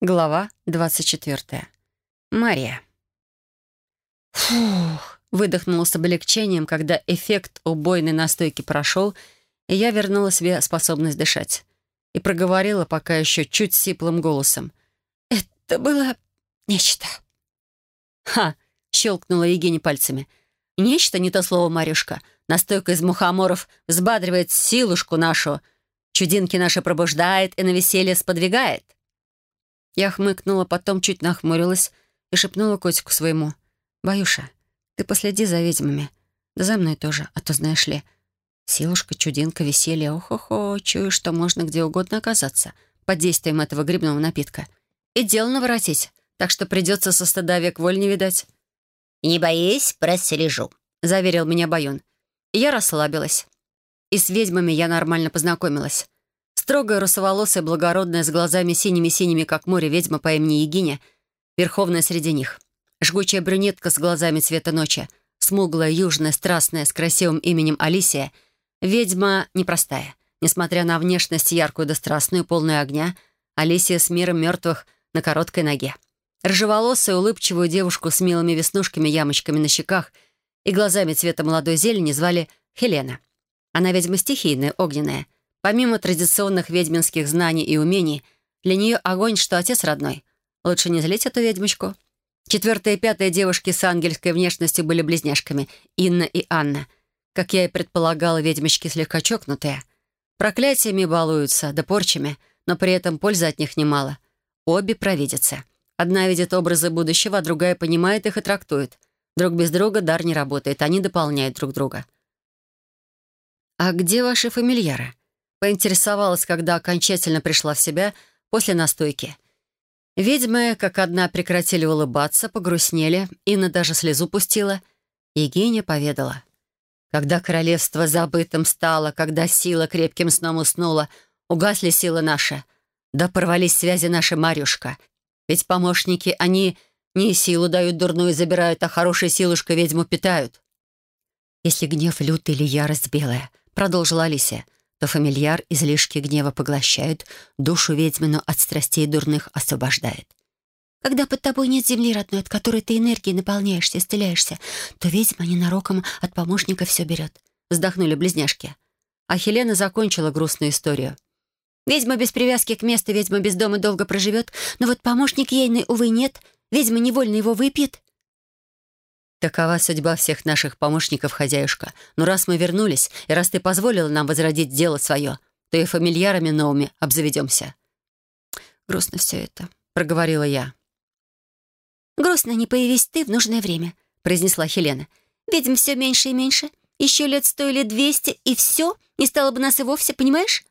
Глава 24. Мария. Фух, выдохнула с облегчением, когда эффект убойной настойки прошел, и я вернула себе способность дышать. И проговорила пока еще чуть сиплым голосом. «Это было нечто». «Ха!» — щелкнула Евгения пальцами. «Нечто не то слово, Марюшка. Настойка из мухоморов взбадривает силушку нашу, чудинки наши пробуждает и на веселье сподвигает». Я хмыкнула, потом чуть нахмурилась и шепнула котику своему. «Баюша, ты последи за ведьмами. Да за мной тоже, а то, знаешь ли, силушка, чудинка, веселье, ох-охо, чую, что можно где угодно оказаться под действием этого грибного напитка. И дело наворотить, так что придется со стыда век воль не видать». «Не боись, прослежу», — заверил меня Баюн. И я расслабилась. И с ведьмами я нормально познакомилась. Строгая, русоволосая, благородная, с глазами синими-синими, как море, ведьма по имени Егиня, верховная среди них. Жгучая брюнетка с глазами цвета ночи, смуглая, южная, страстная, с красивым именем Алисия. Ведьма непростая. Несмотря на внешность яркую да страстную, полную огня, Алисия с миром мертвых на короткой ноге. Рыжеволосую, улыбчивую девушку с милыми веснушками-ямочками на щеках и глазами цвета молодой зелени звали Хелена. Она ведьма стихийная, огненная — Помимо традиционных ведьминских знаний и умений, для нее огонь, что отец родной. Лучше не злить эту ведьмочку. Четвертая и пятая девушки с ангельской внешностью были близняшками — Инна и Анна. Как я и предполагала, ведьмочки слегка чокнутые. Проклятиями балуются, да порчами, но при этом пользы от них немало. Обе провидятся. Одна видит образы будущего, а другая понимает их и трактует. Друг без друга дар не работает, они дополняют друг друга. «А где ваши фамильяры?» Поинтересовалась, когда окончательно пришла в себя после настойки. Ведьмы, как одна, прекратили улыбаться, погрустнели, Инна даже слезу пустила. Евгения поведала. Когда королевство забытым стало, когда сила крепким сном уснула, угасли силы наши, да порвались связи наши, Марюшка. Ведь помощники, они не силу дают дурную забирают, а хорошей силушкой ведьму питают. «Если гнев лютый или ярость белая», — продолжила Алисия, — то фамильяр излишки гнева поглощают, душу ведьмину от страстей дурных освобождает. Когда под тобой нет земли родной, от которой ты энергией наполняешься, исцеляешься, то ведьма ненароком от помощника все берет. Вздохнули близняшки. А Хелена закончила грустную историю. Ведьма без привязки к месту, ведьма без дома долго проживет, но вот помощник ейный, увы, нет. Ведьма невольно его выпьет, Такова судьба всех наших помощников, хозяюшка. Но раз мы вернулись, и раз ты позволила нам возродить дело свое, то и фамильярами новыми обзаведемся». «Грустно все это», — проговорила я. «Грустно не появись ты в нужное время», — произнесла Хелена. «Ведьм все меньше и меньше. Еще лет сто или двести, и все, не стало бы нас и вовсе, понимаешь?»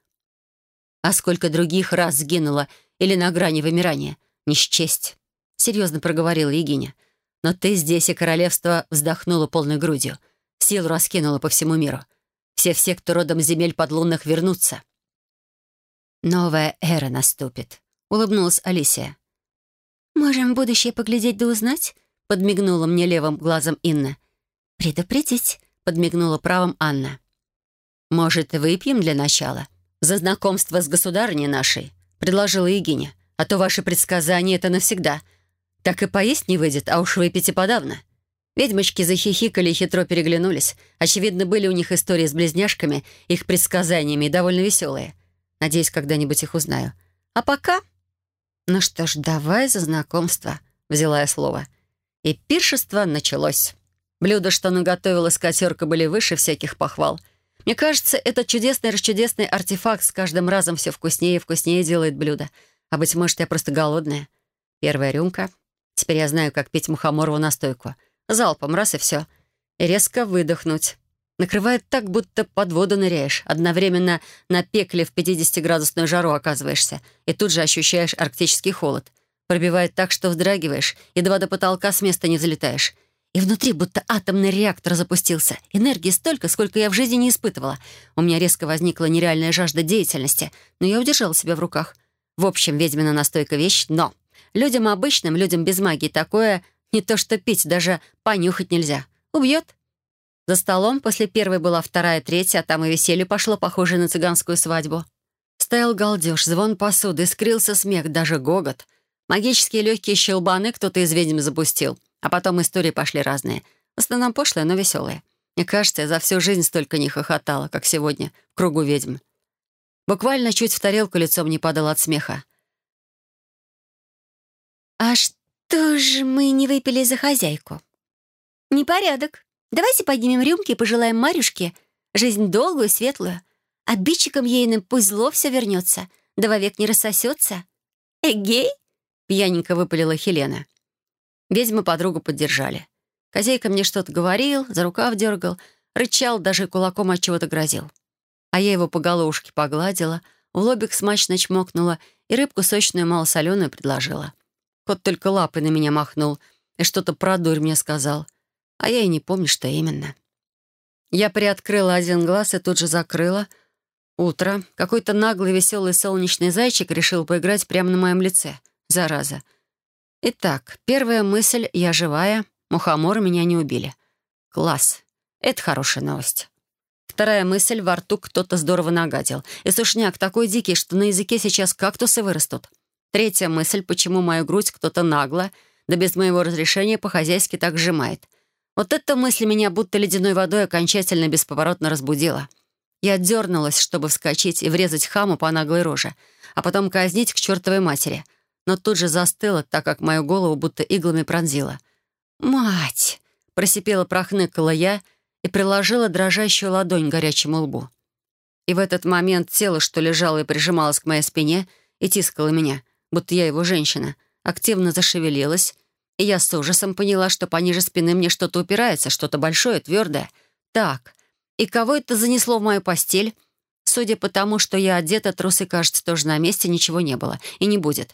«А сколько других раз сгинуло или на грани вымирания? Не счесть», — серьезно проговорила Егиня. Но ты здесь, и королевство вздохнуло полной грудью. Силу раскинуло по всему миру. Все-все, кто родом земель подлунных, вернутся. «Новая эра наступит», — улыбнулась Алисия. «Можем будущее поглядеть да узнать?» — подмигнула мне левым глазом Инна. «Предупредить», — подмигнула правым Анна. «Может, выпьем для начала? За знакомство с государыней нашей», — предложила Егиня. «А то ваши предсказания — это навсегда. Так и поесть не выйдет, а уж выпить и подавно. Ведьмочки захихикали и хитро переглянулись. Очевидно, были у них истории с близняшками, их предсказаниями и довольно веселые. Надеюсь, когда-нибудь их узнаю. А пока... Ну что ж, давай за знакомство, взяла я слово. И пиршество началось. Блюда, что наготовила скатерка, были выше всяких похвал. Мне кажется, этот чудесный-расчудесный артефакт с каждым разом все вкуснее и вкуснее делает блюдо. А быть может, я просто голодная. Первая рюмка, Теперь я знаю, как пить мухоморову настойку. Залпом, раз и все. И резко выдохнуть. Накрывает так, будто под воду ныряешь. Одновременно на пекле в 50-градусную жару оказываешься. И тут же ощущаешь арктический холод. Пробивает так, что вздрагиваешь. Едва до потолка с места не залетаешь. И внутри будто атомный реактор запустился. Энергии столько, сколько я в жизни не испытывала. У меня резко возникла нереальная жажда деятельности, но я удержала себя в руках. В общем, ведьмина настойка вещь, но Людям обычным, людям без магии такое не то что пить, даже понюхать нельзя. Убьет. За столом после первой была вторая, третья, а там и веселье пошло, похоже на цыганскую свадьбу. Стоял галдеж, звон посуды, скрылся смех, даже гогот. Магические легкие щелбаны кто-то из ведьм запустил, а потом истории пошли разные. В основном пошлые, но веселые. Мне кажется, я за всю жизнь столько не хохотала, как сегодня, в кругу ведьм. Буквально чуть в тарелку лицом не падал от смеха. «А что же мы не выпили за хозяйку?» «Непорядок. Давайте поднимем рюмки и пожелаем Марюшке жизнь долгую, светлую. Обидчикам ейным пусть зло все вернется, да вовек не рассосется. Эгей?» — пьяненько выпалила Хелена. Ведьмы подругу поддержали. Хозяйка мне что-то говорил, за рукав дергал, рычал, даже кулаком от чего-то грозил. А я его по головушке погладила, в лобик смачно чмокнула и рыбку сочную малосоленую предложила. Кот только лапы на меня махнул и что-то про дурь мне сказал. А я и не помню, что именно. Я приоткрыла один глаз и тут же закрыла. Утро. Какой-то наглый, веселый солнечный зайчик решил поиграть прямо на моем лице. Зараза. Итак, первая мысль — я живая, мухоморы меня не убили. Класс. Это хорошая новость. Вторая мысль — во рту кто-то здорово нагадил. И сушняк такой дикий, что на языке сейчас кактусы вырастут. Третья мысль — почему мою грудь кто-то нагло, да без моего разрешения по-хозяйски так сжимает. Вот эта мысль меня будто ледяной водой окончательно бесповоротно разбудила. Я дернулась, чтобы вскочить и врезать хаму по наглой роже, а потом казнить к чертовой матери. Но тут же застыла, так как мою голову будто иглами пронзила. «Мать!» — просипела прохныкала я и приложила дрожащую ладонь к горячему лбу. И в этот момент тело, что лежало и прижималось к моей спине, и тискало меня, будто я его женщина, активно зашевелилась, и я с ужасом поняла, что пониже спины мне что-то упирается, что-то большое, твердое. Так, и кого это занесло в мою постель? Судя по тому, что я одета, трусы, кажется, тоже на месте, ничего не было. И не будет.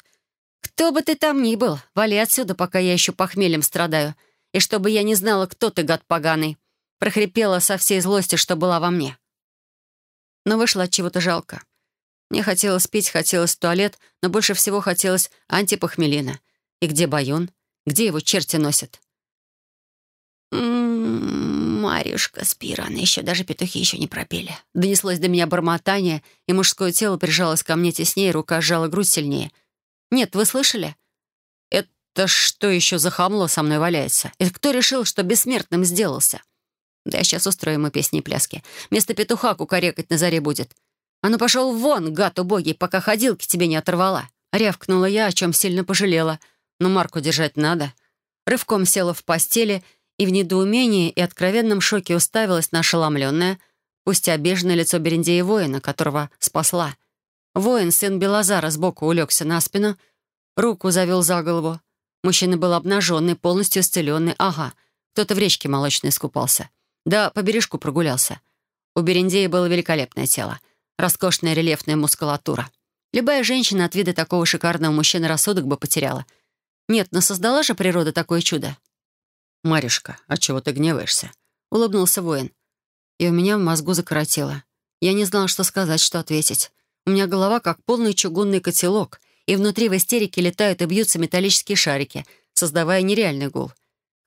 Кто бы ты там ни был, вали отсюда, пока я еще похмельем страдаю. И чтобы я не знала, кто ты, гад поганый. Прохрипела со всей злости, что была во мне. Но вышло от чего-то жалко. Мне хотелось пить, хотелось в туалет, но больше всего хотелось антипохмелина. И где Баюн? Где его черти носят? «М-м-м, Марюшка спи рано, еще даже петухи еще не пропели. Донеслось до меня бормотание, и мужское тело прижалось ко мне теснее, рука сжала грудь сильнее. «Нет, вы слышали? Это что еще за хамло со мной валяется? И кто решил, что бессмертным сделался?» «Да я сейчас устрою ему песни и пляски. Вместо петуха кукарекать на заре будет. А ну пошел вон, гад убогий, пока ходилки тебе не оторвала!» Рявкнула я, о чем сильно пожалела. Но Марку держать надо. Рывком села в постели и в недоумении и откровенном шоке уставилась на ошеломленное, пусть и обиженное лицо Берендея воина, которого спасла. Воин, сын Белозара, сбоку улегся на спину, руку завел за голову. Мужчина был обнаженный, полностью исцеленный. Ага, кто-то в речке молочной искупался. Да, по бережку прогулялся. У Берендея было великолепное тело, роскошная рельефная мускулатура. Любая женщина от вида такого шикарного мужчины рассудок бы потеряла. Нет, но создала же природа такое чудо. «Марюшка, а чего ты гневаешься?» — улыбнулся воин. И у меня в мозгу закоротило. Я не знала, что сказать, что ответить. У меня голова как полный чугунный котелок, и внутри в истерике летают и бьются металлические шарики, создавая нереальный гул.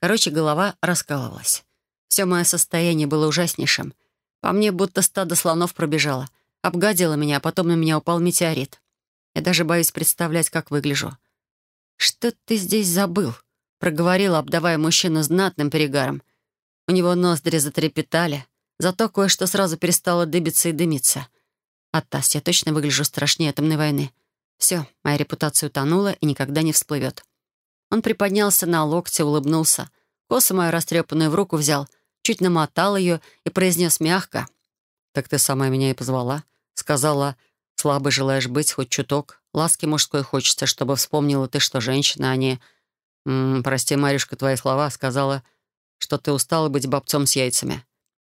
Короче, голова раскалывалась. Все мое состояние было ужаснейшим. По мне будто стадо слонов пробежало. Обгадило меня, а потом на меня упал метеорит. Я даже боюсь представлять, как выгляжу. «Что ты здесь забыл?» проговорила, обдавая мужчину знатным перегаром. У него ноздри затрепетали, зато кое-что сразу перестало дыбиться и дымиться. Атас, я точно выгляжу страшнее атомной войны. Все, моя репутация утонула и никогда не всплывет. Он приподнялся на локте, улыбнулся. Косу мою растрепанную в руку взял, чуть намотал ее и произнес мягко. «Так ты сама меня и позвала. Сказала, слабый желаешь быть, хоть чуток. Ласки мужской хочется, чтобы вспомнила ты, что женщина, а не «М -м, «Прости, Марюшка, твои слова. Сказала, что ты устала быть бобцом с яйцами».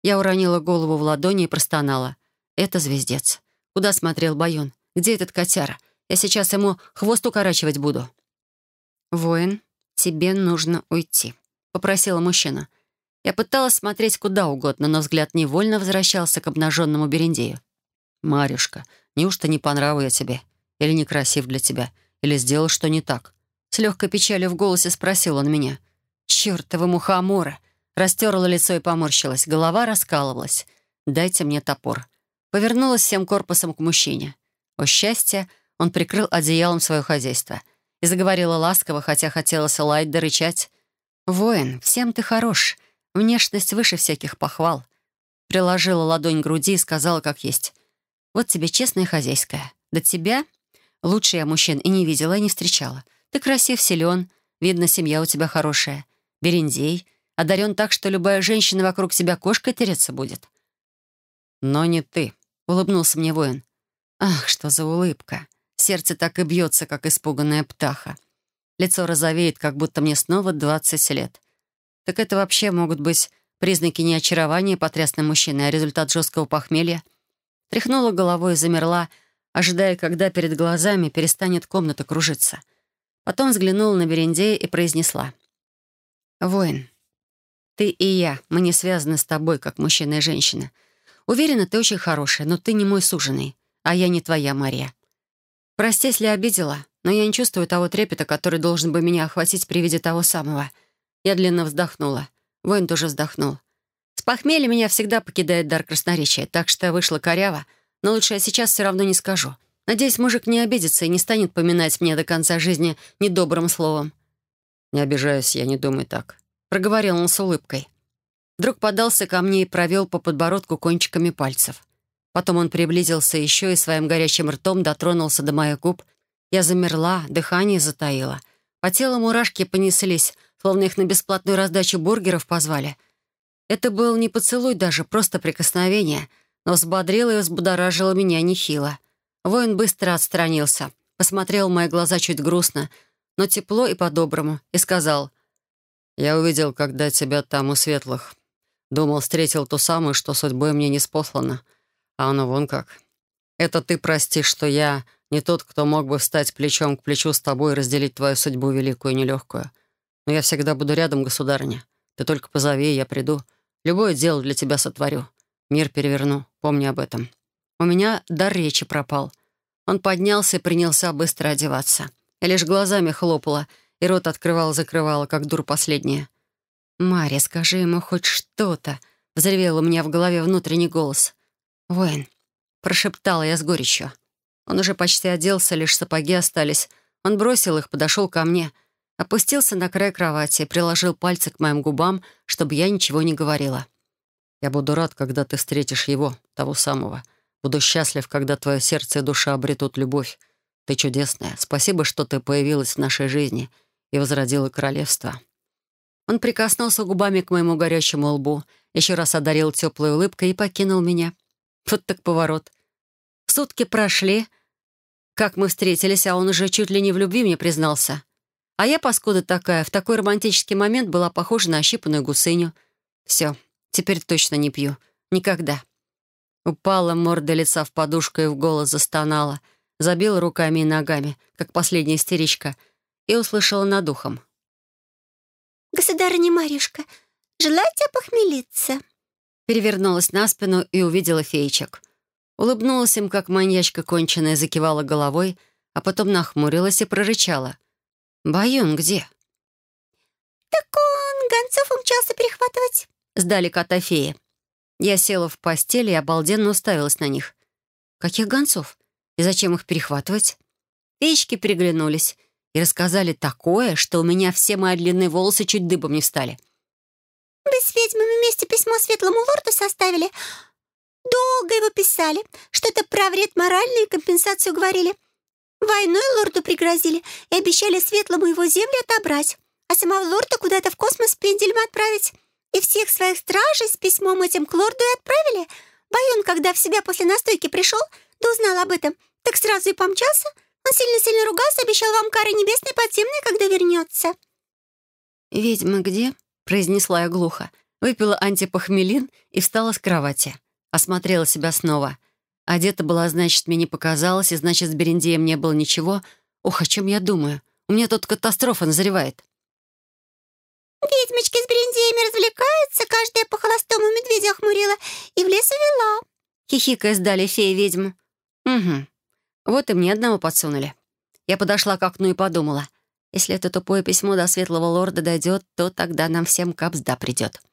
Я уронила голову в ладони и простонала. «Это звездец. Куда смотрел Баюн? Где этот котяра? Я сейчас ему хвост укорачивать буду». «Воин, тебе нужно уйти», — попросила мужчина. Я пыталась смотреть куда угодно, но взгляд невольно возвращался к обнаженному Берендею. «Марюшка, неужто не понравил я тебе? Или некрасив для тебя? Или сделал что не так?» С легкой печалью в голосе спросил он меня. «Чёртова мухомора!» Растерла лицо и поморщилась. Голова раскалывалась. «Дайте мне топор». Повернулась всем корпусом к мужчине. О счастье, он прикрыл одеялом свое хозяйство. и заговорила ласково, хотя хотелось лаять да рычать. «Воин, всем ты хорош. Внешность выше всяких похвал». Приложила ладонь к груди и сказала, как есть. «Вот тебе честная хозяйская. До тебя лучше я мужчин и не видела, и не встречала. Ты красив, силен, видно, семья у тебя хорошая. Берендей, одарен так, что любая женщина вокруг тебя кошкой тереться будет». «Но не ты», — улыбнулся мне воин. «Ах, что за улыбка! Сердце так и бьется, как испуганная птаха. Лицо розовеет, как будто мне снова двадцать лет. Так это вообще могут быть признаки не очарования потрясной мужчины, а результат жесткого похмелья?» Тряхнула головой и замерла, ожидая, когда перед глазами перестанет комната кружиться. Потом взглянула на Берендея и произнесла. «Воин, ты и я, мы не связаны с тобой, как мужчина и женщина. Уверена, ты очень хорошая, но ты не мой суженый, а я не твоя Мария. Прости, если обидела, но я не чувствую того трепета, который должен бы меня охватить при виде того самого». Я длинно вздохнула. Воин тоже вздохнул. С похмелья меня всегда покидает дар красноречия, так что вышла коряво, но лучше я сейчас все равно не скажу. Надеюсь, мужик не обидится и не станет поминать мне до конца жизни недобрым словом. «Не обижаюсь, я не думаю так», — проговорил он с улыбкой. Вдруг подался ко мне и провел по подбородку кончиками пальцев. Потом он приблизился еще и своим горячим ртом дотронулся до моих губ. Я замерла, дыхание затаило. По телу мурашки понеслись, словно их на бесплатную раздачу бургеров позвали — это был не поцелуй даже, просто прикосновение, но взбодрило и взбудоражило меня нехило. Воин быстро отстранился, посмотрел в мои глаза чуть грустно, но тепло и по-доброму, и сказал, «Я увидел, когда тебя там у светлых. Думал, встретил ту самую, что судьбой мне не спослана. А оно вон как. Это ты прости, что я не тот, кто мог бы встать плечом к плечу с тобой и разделить твою судьбу великую и нелегкую. Но я всегда буду рядом, государыня. Ты только позови, я приду. Любое дело для тебя сотворю. Мир переверну. Помни об этом. У меня дар речи пропал. Он поднялся и принялся быстро одеваться. Я лишь глазами хлопала и рот открывала-закрывала, как дур последняя. «Марья, скажи ему хоть что-то», — взревел у меня в голове внутренний голос. «Воин», — прошептала я с горечью. Он уже почти оделся, лишь сапоги остались. Он бросил их, подошел ко мне — Опустился на край кровати, приложил пальцы к моим губам, чтобы я ничего не говорила. «Я буду рад, когда ты встретишь его, того самого. Буду счастлив, когда твое сердце и душа обретут любовь. Ты чудесная. Спасибо, что ты появилась в нашей жизни и возродила королевство». Он прикоснулся губами к моему горячему лбу, еще раз одарил теплой улыбкой и покинул меня. Вот так поворот. Сутки прошли, как мы встретились, а он уже чуть ли не в любви мне признался. А я, паскуда такая, в такой романтический момент была похожа на ощипанную гусыню. Все, теперь точно не пью. Никогда. Упала морда лица в подушку и в голос застонала. Забила руками и ногами, как последняя истеричка, и услышала над ухом. «Государыня Марюшка, желаете похмелиться?» Перевернулась на спину и увидела феечек. Улыбнулась им, как маньячка конченая, закивала головой, а потом нахмурилась и прорычала — «Баюн где?» «Так он гонцов умчался перехватывать», — сдали кота феи. Я села в постели и обалденно уставилась на них. «Каких гонцов? И зачем их перехватывать?» Феечки переглянулись и рассказали такое, что у меня все мои длинные волосы чуть дыбом не встали. «Вы с ведьмами вместе письмо светлому лорду составили. Долго его писали. Что-то про вред моральный и компенсацию говорили. Войной лорду пригрозили и обещали Светлому его земли отобрать, а самого лорда куда-то в космос пенделем отправить. И всех своих стражей с письмом этим к лорду и отправили. Байон, когда в себя после настойки пришел, да узнал об этом, так сразу и помчался. Он сильно-сильно ругался, обещал вам кары небесной подземной, когда вернется. «Ведьма где?» — произнесла я глухо. Выпила антипохмелин и встала с кровати. Осмотрела себя снова — Одета была, значит, мне не показалось, и, значит, с Берендеем не было ничего. Ох, о чем я думаю? У меня тут катастрофа назревает. «Ведьмочки с Берендеями развлекаются, каждая по холостому медведя охмурила и в лес увела», — хихикая сдали феи ведьму. «Угу. Вот и мне одного подсунули». Я подошла к окну и подумала, если это тупое письмо до светлого лорда дойдет, то тогда нам всем капсда придет.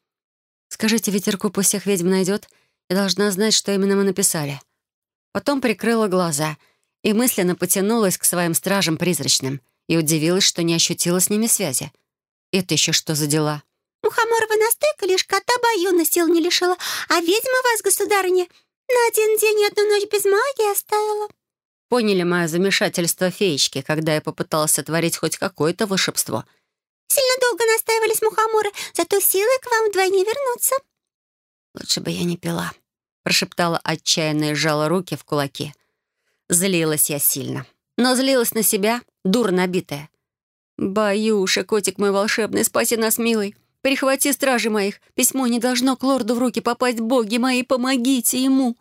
Скажите, ветерку пусть всех ведьм найдет. Я должна знать, что именно мы написали. Потом прикрыла глаза и мысленно потянулась к своим стражам призрачным. и удивилась, что не ощутила с ними связи. Это еще что за дела? «Мухоморова настойка лишь кота Баюна сил не лишила, а ведьма вас, государыня, на один день и одну ночь без магии оставила». Поняли мое замешательство феечки, когда я попыталась сотворить хоть какое-то волшебство. «Сильно долго настаивались мухоморы, зато силы к вам вдвойне вернутся». «Лучше бы я не пила», — прошептала отчаянно и сжала руки в кулаки. Злилась я сильно. Но злилась на себя, дур набитая. «Баюша, котик мой волшебный, спаси нас, милый. Перехвати стражи моих. Письмо не должно к лорду в руки попасть. Боги мои, помогите ему!»